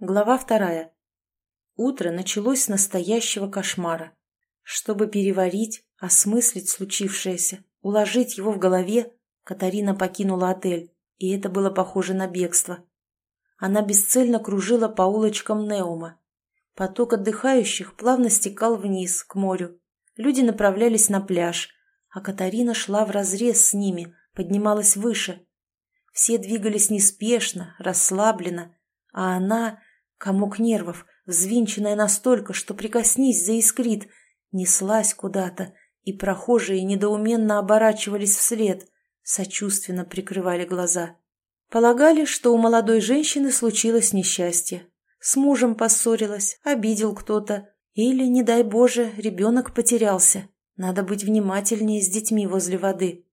Глава вторая. Утро началось с настоящего кошмара. Чтобы переварить, осмыслить случившееся, уложить его в голове, Катарина покинула отель, и это было похоже на бегство. Она бесцельно кружила по улочкам Неума. Поток отдыхающих плавно стекал вниз, к морю. Люди направлялись на пляж, а Катарина шла вразрез с ними, поднималась выше. Все двигались неспешно, расслабленно, а она Комок нервов, взвинченная настолько, что прикоснись, заискрит, неслась куда-то, и прохожие недоуменно оборачивались вслед, сочувственно прикрывали глаза. Полагали, что у молодой женщины случилось несчастье. С мужем поссорилась, обидел кто-то, или, не дай Боже, ребенок потерялся. Надо быть внимательнее с детьми возле воды.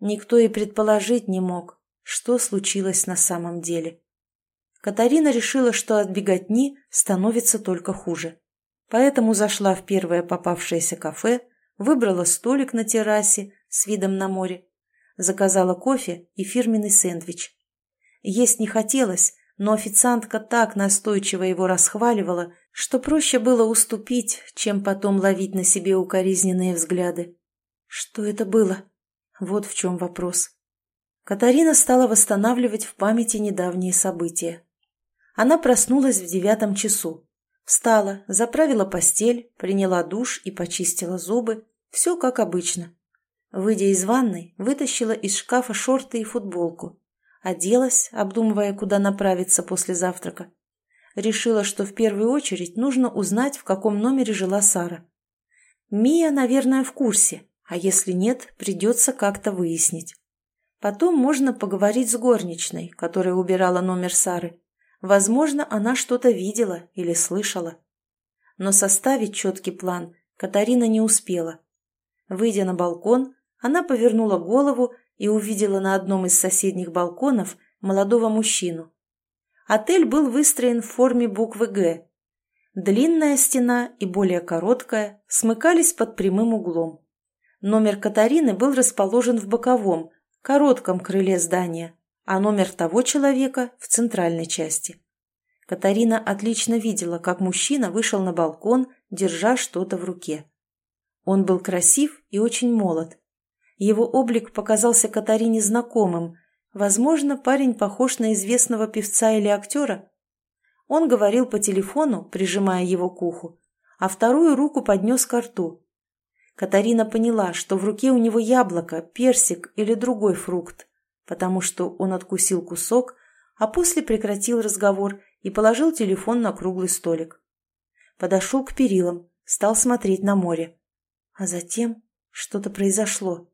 Никто и предположить не мог, что случилось на самом деле. Катарина решила, что от беготни становится только хуже. Поэтому зашла в первое попавшееся кафе, выбрала столик на террасе с видом на море, заказала кофе и фирменный сэндвич. Есть не хотелось, но официантка так настойчиво его расхваливала, что проще было уступить, чем потом ловить на себе укоризненные взгляды. Что это было? Вот в чем вопрос. Катарина стала восстанавливать в памяти недавние события. Она проснулась в девятом часу. Встала, заправила постель, приняла душ и почистила зубы. Все как обычно. Выйдя из ванной, вытащила из шкафа шорты и футболку. Оделась, обдумывая, куда направиться после завтрака. Решила, что в первую очередь нужно узнать, в каком номере жила Сара. Мия, наверное, в курсе, а если нет, придется как-то выяснить. Потом можно поговорить с горничной, которая убирала номер Сары. Возможно, она что-то видела или слышала. Но составить четкий план Катарина не успела. Выйдя на балкон, она повернула голову и увидела на одном из соседних балконов молодого мужчину. Отель был выстроен в форме буквы «Г». Длинная стена и более короткая смыкались под прямым углом. Номер Катарины был расположен в боковом, коротком крыле здания, а номер того человека в центральной части. Катарина отлично видела, как мужчина вышел на балкон, держа что-то в руке. Он был красив и очень молод. Его облик показался Катарине знакомым. Возможно, парень похож на известного певца или актера. Он говорил по телефону, прижимая его к уху, а вторую руку поднес к рту. Катарина поняла, что в руке у него яблоко, персик или другой фрукт потому что он откусил кусок, а после прекратил разговор и положил телефон на круглый столик. Подошел к перилам, стал смотреть на море. А затем что-то произошло.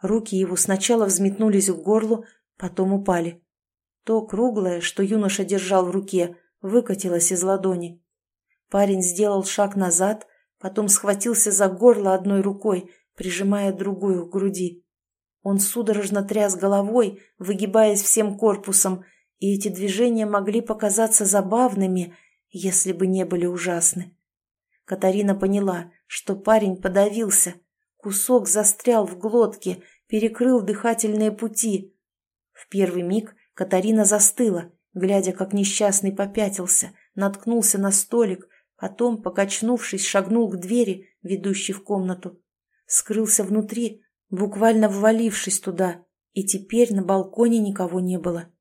Руки его сначала взметнулись к горлу, потом упали. То круглое, что юноша держал в руке, выкатилось из ладони. Парень сделал шаг назад, потом схватился за горло одной рукой, прижимая другую к груди. Он судорожно тряс головой, выгибаясь всем корпусом, и эти движения могли показаться забавными, если бы не были ужасны. Катарина поняла, что парень подавился, кусок застрял в глотке, перекрыл дыхательные пути. В первый миг Катарина застыла, глядя, как несчастный попятился, наткнулся на столик, потом, покачнувшись, шагнул к двери, ведущей в комнату. Скрылся внутри, буквально ввалившись туда, и теперь на балконе никого не было.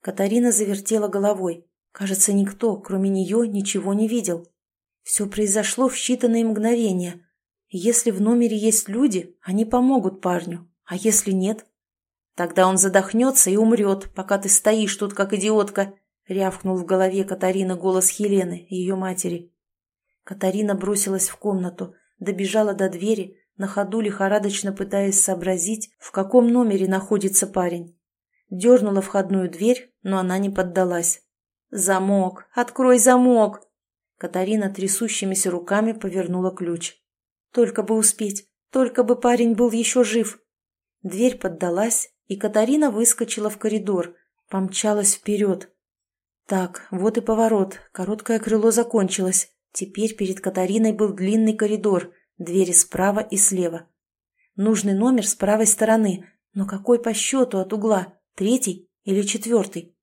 Катарина завертела головой. Кажется, никто, кроме нее, ничего не видел. Все произошло в считанные мгновения. Если в номере есть люди, они помогут парню, а если нет? Тогда он задохнется и умрет, пока ты стоишь тут, как идиотка, — рявкнул в голове Катарина голос Хелены, ее матери. Катарина бросилась в комнату, добежала до двери, на ходу лихорадочно пытаясь сообразить, в каком номере находится парень. Дернула входную дверь, но она не поддалась. «Замок! Открой замок!» Катарина трясущимися руками повернула ключ. «Только бы успеть! Только бы парень был еще жив!» Дверь поддалась, и Катарина выскочила в коридор, помчалась вперед. Так, вот и поворот, короткое крыло закончилось. Теперь перед Катариной был длинный коридор, Двери справа и слева. Нужный номер с правой стороны, но какой по счету от угла? Третий или четвертый?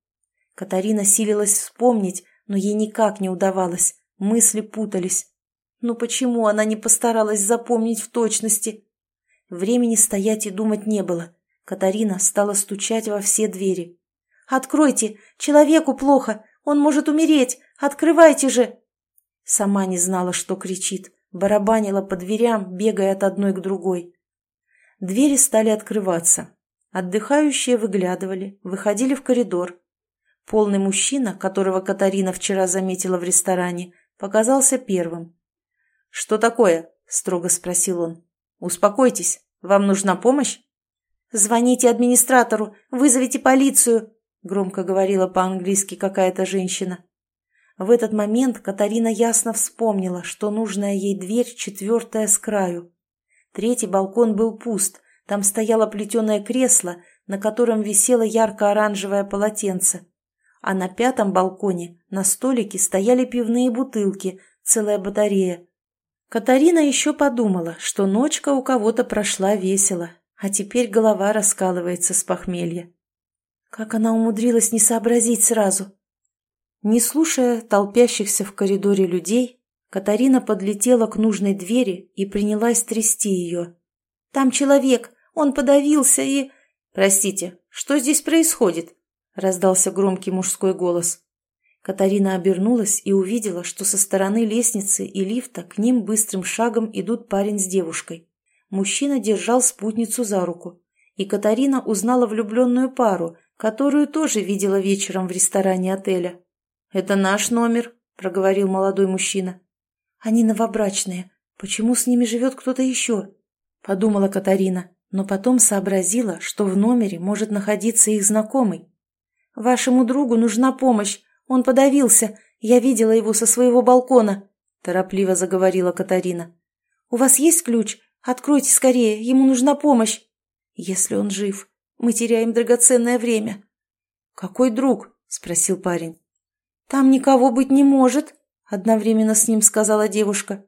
Катарина силилась вспомнить, но ей никак не удавалось, мысли путались. Но почему она не постаралась запомнить в точности? Времени стоять и думать не было. Катарина стала стучать во все двери. «Откройте! Человеку плохо! Он может умереть! Открывайте же!» Сама не знала, что кричит. Барабанила по дверям, бегая от одной к другой. Двери стали открываться. Отдыхающие выглядывали, выходили в коридор. Полный мужчина, которого Катарина вчера заметила в ресторане, показался первым. «Что такое?» – строго спросил он. «Успокойтесь. Вам нужна помощь?» «Звоните администратору, вызовите полицию», – громко говорила по-английски какая-то женщина. В этот момент Катарина ясно вспомнила, что нужная ей дверь четвертая с краю. Третий балкон был пуст, там стояло плетеное кресло, на котором висело ярко-оранжевое полотенце. А на пятом балконе на столике стояли пивные бутылки, целая батарея. Катарина еще подумала, что ночка у кого-то прошла весело, а теперь голова раскалывается с похмелья. Как она умудрилась не сообразить сразу? Не слушая толпящихся в коридоре людей, Катарина подлетела к нужной двери и принялась трясти ее. «Там человек! Он подавился и...» «Простите, что здесь происходит?» — раздался громкий мужской голос. Катарина обернулась и увидела, что со стороны лестницы и лифта к ним быстрым шагом идут парень с девушкой. Мужчина держал спутницу за руку, и Катарина узнала влюбленную пару, которую тоже видела вечером в ресторане отеля. «Это наш номер», — проговорил молодой мужчина. «Они новобрачные. Почему с ними живет кто-то еще?» — подумала Катарина, но потом сообразила, что в номере может находиться их знакомый. «Вашему другу нужна помощь. Он подавился. Я видела его со своего балкона», — торопливо заговорила Катарина. «У вас есть ключ? Откройте скорее, ему нужна помощь. Если он жив, мы теряем драгоценное время». «Какой друг?» — спросил парень. «Там никого быть не может», — одновременно с ним сказала девушка.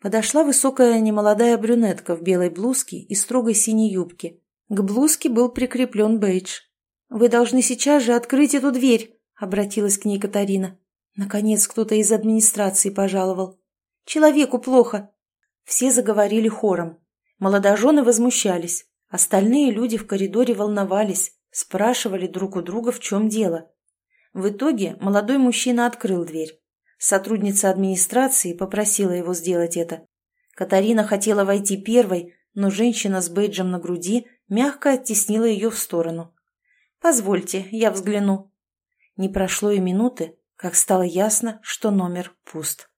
Подошла высокая немолодая брюнетка в белой блузке и строгой синей юбке. К блузке был прикреплен бейдж. «Вы должны сейчас же открыть эту дверь», — обратилась к ней Катарина. Наконец кто-то из администрации пожаловал. «Человеку плохо». Все заговорили хором. Молодожены возмущались. Остальные люди в коридоре волновались, спрашивали друг у друга, в чем дело. В итоге молодой мужчина открыл дверь. Сотрудница администрации попросила его сделать это. Катарина хотела войти первой, но женщина с бейджем на груди мягко оттеснила ее в сторону. «Позвольте, я взгляну». Не прошло и минуты, как стало ясно, что номер пуст.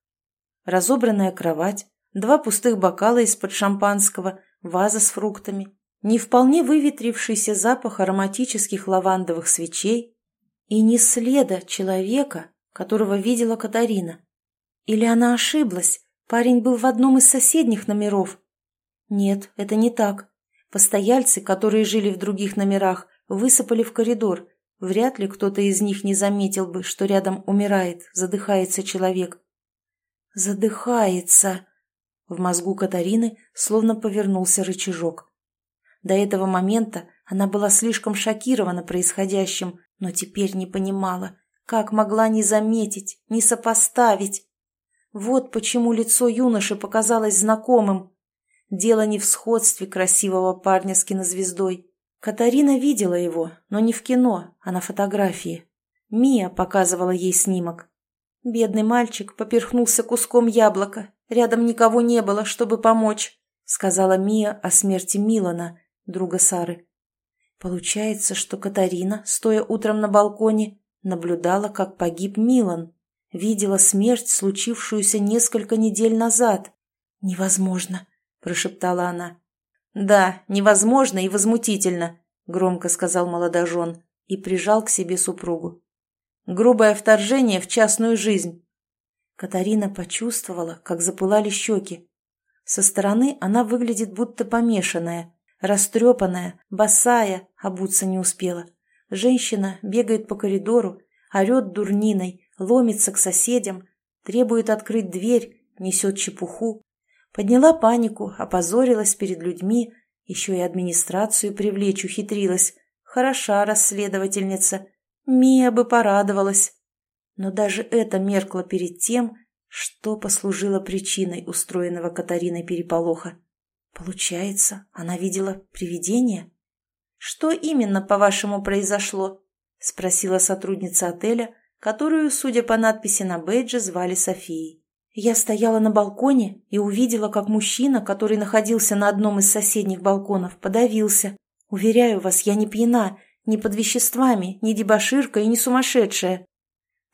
Разобранная кровать, два пустых бокала из-под шампанского, ваза с фруктами, не вполне выветрившийся запах ароматических лавандовых свечей и ни следа человека, которого видела Катарина. Или она ошиблась, парень был в одном из соседних номеров. Нет, это не так. Постояльцы, которые жили в других номерах, высыпали в коридор. Вряд ли кто-то из них не заметил бы, что рядом умирает, задыхается человек. Задыхается. В мозгу Катарины словно повернулся рычажок. До этого момента она была слишком шокирована происходящим, но теперь не понимала, как могла не заметить, не сопоставить. Вот почему лицо юноши показалось знакомым. Дело не в сходстве красивого парня с кинозвездой. Катарина видела его, но не в кино, а на фотографии. Мия показывала ей снимок. Бедный мальчик поперхнулся куском яблока. Рядом никого не было, чтобы помочь, сказала Мия о смерти Милана, друга Сары. Получается, что Катарина, стоя утром на балконе, наблюдала, как погиб Милан, видела смерть, случившуюся несколько недель назад. «Невозможно», — прошептала она. «Да, невозможно и возмутительно», — громко сказал молодожен и прижал к себе супругу. «Грубое вторжение в частную жизнь». Катарина почувствовала, как запылали щеки. Со стороны она выглядит будто помешанная, Растрепанная, босая, обуться не успела. Женщина бегает по коридору, орет дурниной, ломится к соседям, требует открыть дверь, несет чепуху. Подняла панику, опозорилась перед людьми, еще и администрацию привлечь ухитрилась. Хороша расследовательница. Мия бы порадовалась. Но даже это меркло перед тем, что послужило причиной устроенного Катариной переполоха. Получается, она видела привидение? «Что именно, по-вашему, произошло?» — спросила сотрудница отеля, которую, судя по надписи на бейдже, звали Софией. Я стояла на балконе и увидела, как мужчина, который находился на одном из соседних балконов, подавился. Уверяю вас, я не пьяна, ни под веществами, ни дебоширка и не сумасшедшая.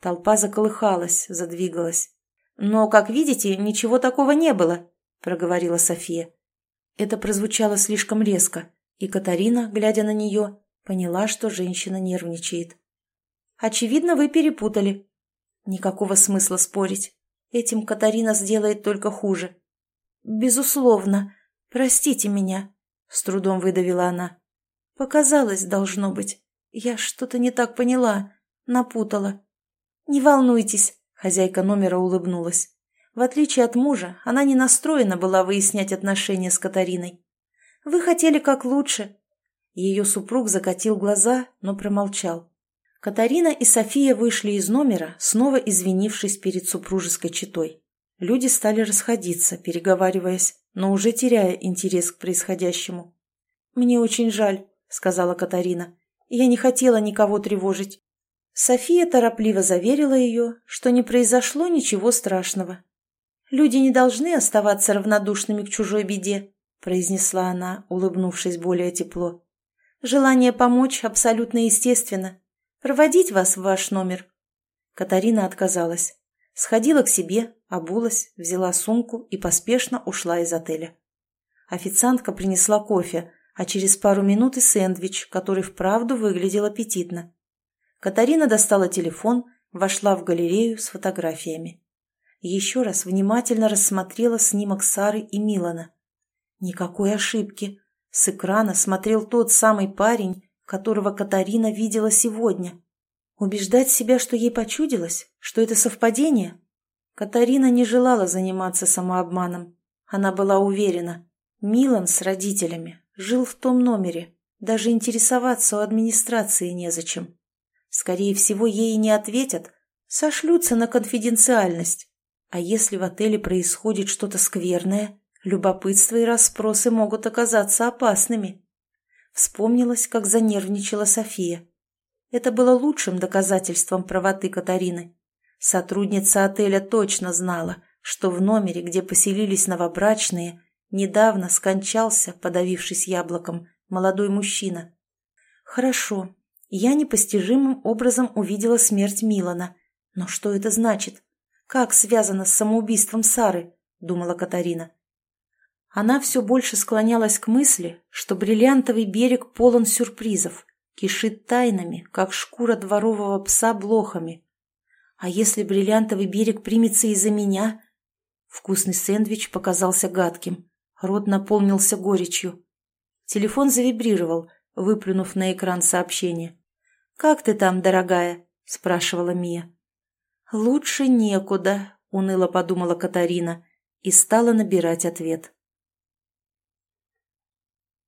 Толпа заколыхалась, задвигалась. «Но, как видите, ничего такого не было», — проговорила София. Это прозвучало слишком резко, и Катарина, глядя на нее, поняла, что женщина нервничает. «Очевидно, вы перепутали». Никакого смысла спорить. Этим Катарина сделает только хуже. «Безусловно. Простите меня», — с трудом выдавила она. «Показалось, должно быть. Я что-то не так поняла, напутала». «Не волнуйтесь», — хозяйка номера улыбнулась. В отличие от мужа, она не настроена была выяснять отношения с Катариной. Вы хотели как лучше». Ее супруг закатил глаза, но промолчал. Катарина и София вышли из номера, снова извинившись перед супружеской четой. Люди стали расходиться, переговариваясь, но уже теряя интерес к происходящему. «Мне очень жаль», — сказала Катарина. «Я не хотела никого тревожить». София торопливо заверила ее, что не произошло ничего страшного. «Люди не должны оставаться равнодушными к чужой беде. — произнесла она, улыбнувшись более тепло. «Желание помочь абсолютно естественно. Проводить вас в ваш номер». Катарина отказалась. Сходила к себе, обулась, взяла сумку и поспешно ушла из отеля. Официантка принесла кофе, а через пару минут и сэндвич, который вправду выглядел аппетитно. Катарина достала телефон, вошла в галерею с фотографиями. Еще раз внимательно рассмотрела снимок Сары и Милана – Никакой ошибки. С экрана смотрел тот самый парень, которого Катарина видела сегодня. Убеждать себя, что ей почудилось, что это совпадение? Катарина не желала заниматься самообманом. Она была уверена. Милан с родителями жил в том номере. Даже интересоваться у администрации незачем. Скорее всего, ей не ответят. Сошлются на конфиденциальность. А если в отеле происходит что-то скверное, Любопытство и расспросы могут оказаться опасными. Вспомнилось, как занервничала София. Это было лучшим доказательством правоты Катарины. Сотрудница отеля точно знала, что в номере, где поселились новобрачные, недавно скончался, подавившись яблоком, молодой мужчина. Хорошо, я непостижимым образом увидела смерть Милана. Но что это значит? Как связано с самоубийством Сары? Думала Катарина. Она все больше склонялась к мысли, что бриллиантовый берег полон сюрпризов, кишит тайнами, как шкура дворового пса блохами. А если бриллиантовый берег примется из-за меня? Вкусный сэндвич показался гадким. Рот наполнился горечью. Телефон завибрировал, выплюнув на экран сообщение. «Как ты там, дорогая?» – спрашивала Мия. «Лучше некуда», – уныло подумала Катарина и стала набирать ответ.